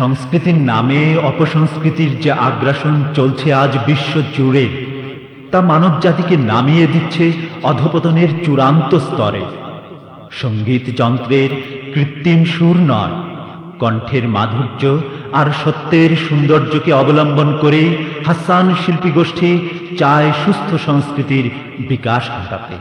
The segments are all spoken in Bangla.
সংস্কৃতির নামে অপসংস্কৃতির যে আগ্রাসন চলছে আজ বিশ্ব জুড়ে, তা মানব জাতিকে নামিয়ে দিচ্ছে অধপতনের চূড়ান্ত স্তরে। সংগীত যন্ত্রের কৃত্রিম সুর নয়, কণ্ঠের মাধুর্য আর সত্যের সৌন্দর্যকে অবলম্বন করে হাসান শিল্পী গোষ্ঠী চায় সুস্থ সংস্কৃতির বিকাশ ঘটাতে।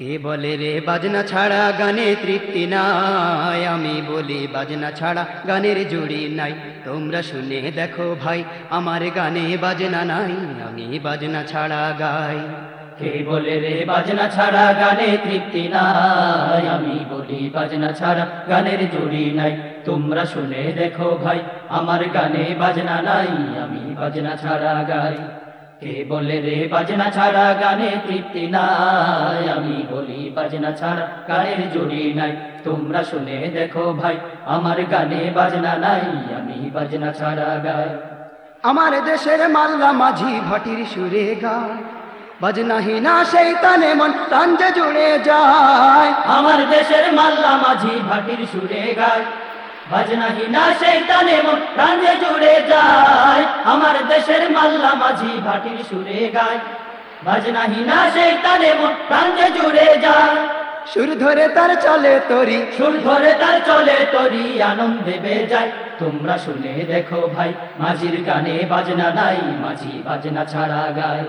কে বলে রে বাজনা ছাড়া গানে তৃপ্তি নাই? আমি বলি বাজনা ছাড়া গানের জুড়ি নাই। তোমরা শুনে দেখো ভাই, আমার গানে বাজনা নাই। আমি বাজনা ছাড়া গাই। কে বলে রে বাজনা ছাড়া গানে তৃপ্তি নাই? আমি বলি বাজনা ছাড়া গানের জুড়ি নাই। তোমরা শুনে দেখো ভাই, আমার গানে বাজনা নাই। আমি বাজনা ছাড়া গাই। কে বলে রে বাজনা ছাড়া গানে তৃপ্তি নাই। আমি বলি বাজনা ছাড়া গানের জুড়ি নাই। তোমরা শুনে দেখো ভাই আমার গানে বাজনা নাই। আমি বাজনা ছাড়া গাই। আমার দেশের মাল্লা মাঝি ভাটির সুরে গায়। বাজনাহি না সেই তানে মন প্রাঞ্জে জুড়ে যায়। আমার দেশের মাল্লা মাঝি ভাটির সুরে গায়। বাজনাহি না সেই তানে মন প্রাণে জুড়ে যায়। আমার দেশের মাল্লা মাঝি ভাটির সুরে গায়। বাজনা না সেই তালে মন প্রাণে জুড়ে যায়। সুর ধরে তার চলে তরি। সুর ধরে তার চলে তরি আনন্দে বে যায় তোমরা শুনে দেখো ভাই মাঝির গানে বাজনা নাই মাঝি বাজনা ছাড়া গায়।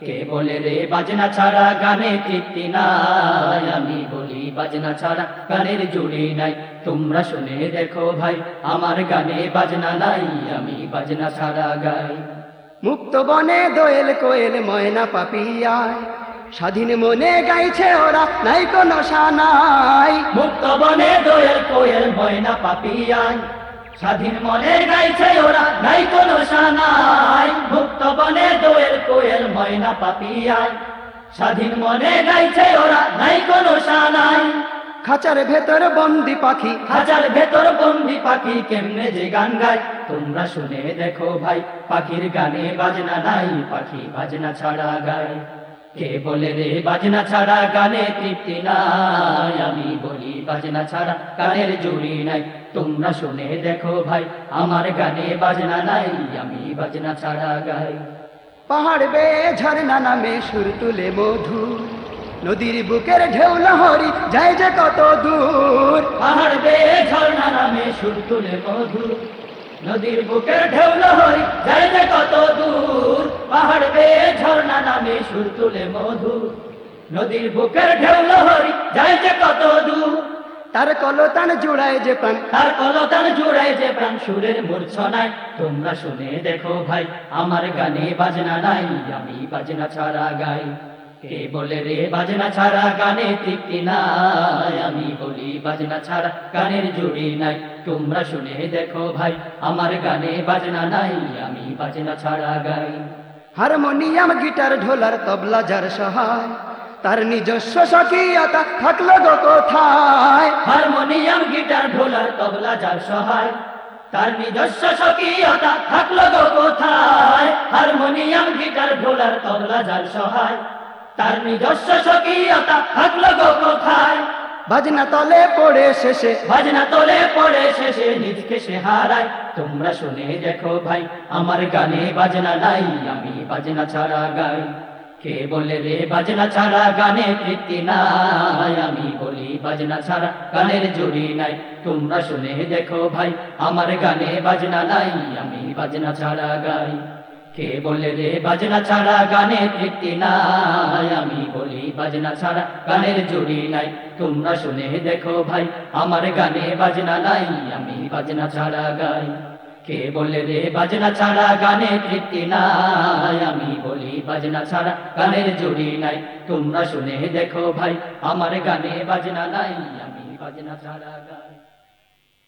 কে বলে রে বাজনা ছাড়া গানে তৃপ্তি নাই। আমি বলি, বাজনা ছাড়া গানের জুড়ি নাই। তোমরা শুনে দেখো ভাই, আমার গানে বাজনা নাই। আমি বাজনা ছাড়া গাই। মুক্ত বনে দোয়েল কোয়েল ময়না পাপিয়ায়। স্বাধীন মনে গাইছে ওরা, নাই কোনো সানাই। মুক্ত বনে দোয়েল কোয়েল ময়না পাপিয়ায়। স্বাধীন মনে গাইছে ওরা নাই কোনো সানাই। মুক্ত বনে দোয়েল কোয়েল ময়না পাপিয়ায় স্বাধীন মনে গাইছে ওরা নাই কোনো সানাই। খাঁচার ভেতর বন্দি পাখি। হাজার ভেতর বন্দি পাখি কেমনে যে গান গায়? তোমরা শুনে দেখো ভাই পাখির গানে বাজনা নাই পাখি বাজনা ছাড়া গায়। কে বলে রে বাজনা ছাড়া গানে তৃপ্তি নাই? আমি বলি বাজনা ছাড়া গানের জুড়ি নাই। তোমরা শুনে দেখো ভাই, আমার গানে বাজনা নাই, আমি বাজনা ছাড়া গাই। পাহাড় বেয়ে ঝর্ণা নামে সুর তুলে মধু, নদীর বুকের ঢেউ লহরি যায় যে কত দূর। পাহাড় বেয়ে ঝর্ণা নামে সুর তুলে মধু, নদীর বুকের ঢেউ লহরি যায় যে কত দূর। পাহাড় বেয়ে ঝর্ণা নামে সুর তুলে মধু, নদীর বুকের ঢেউ লহরি যায় যে কত দূর। তার কলতান জুড়ায় যে প্রাণ, তার কলতান জুড়ায় যে প্রাণ, সুরের মূর্ছনায়। তোমরা শুনে দেখো ভাই, আমার গানে বাজনা নাই, আমি বাজনা ছাড়া গাই। কে বলে রে বাজনা ছাড়া গানে তৃপ্তি নাই? আমি বলি বাজনা ছাড়া গানের জুড়ি নাই। তোমরা শুনে দেখো ভাই, আমার গানে বাজনা নাই, আমি বাজনা ছাড়া গাই। হারমোনিয়াম, গিটার, ঢোলার, তবলা, যার সহায়। তার নিজস্ব সকিয়তা থাকল গো কোথায়? হারমোনিয়াম গিটার ঢোলার তবলা যার সহায়। তার নিজস্ব স্বকীয়তা থাকল গো কোথায়? হারমোনিয়াম গিটার ঢোলার তবলা যার সহায়। তার নিজস্ব স্বকীয়তা থাকল গো কোথায়? বাজনা তলে পড়ে শেষে। বাজনা তলে পড়ে শেষে নিজকে সে হারায়। তোমরা শুনে দেখো ভাই আমার গানে বাজনা নাই আমি বাজনা ছাড়া গাই। কে বলে রে বাজনা ছাড়া গানে তৃপ্তি নাই? আমি বলি বাজনা ছাড়া গানের জুড়ি নাই। তোমরা শুনে দেখো ভাই, আমার গানে বাজনা নাই। আমি বাজনা ছাড়া গাই। কে বলে রে বাজনা ছাড়া গানে তৃপ্তি নাই? আমি বলি বাজনা ছাড়া গানের জুড়ি নাই। তোমরা শুনে দেখো ভাই, আমার গানে বাজনা নাই। আমি বাজনা ছাড়া গাই। কে বলে রে বাজনা ছাড়া গানে তৃপ্তি নাই? আমি বলি বাজনা ছাড়া গানের জুড়ি নাই। তোমরা শুনে দেখো ভাই, আমার গানে বাজনা নাই। আমি বাজনা ছাড়া গাই।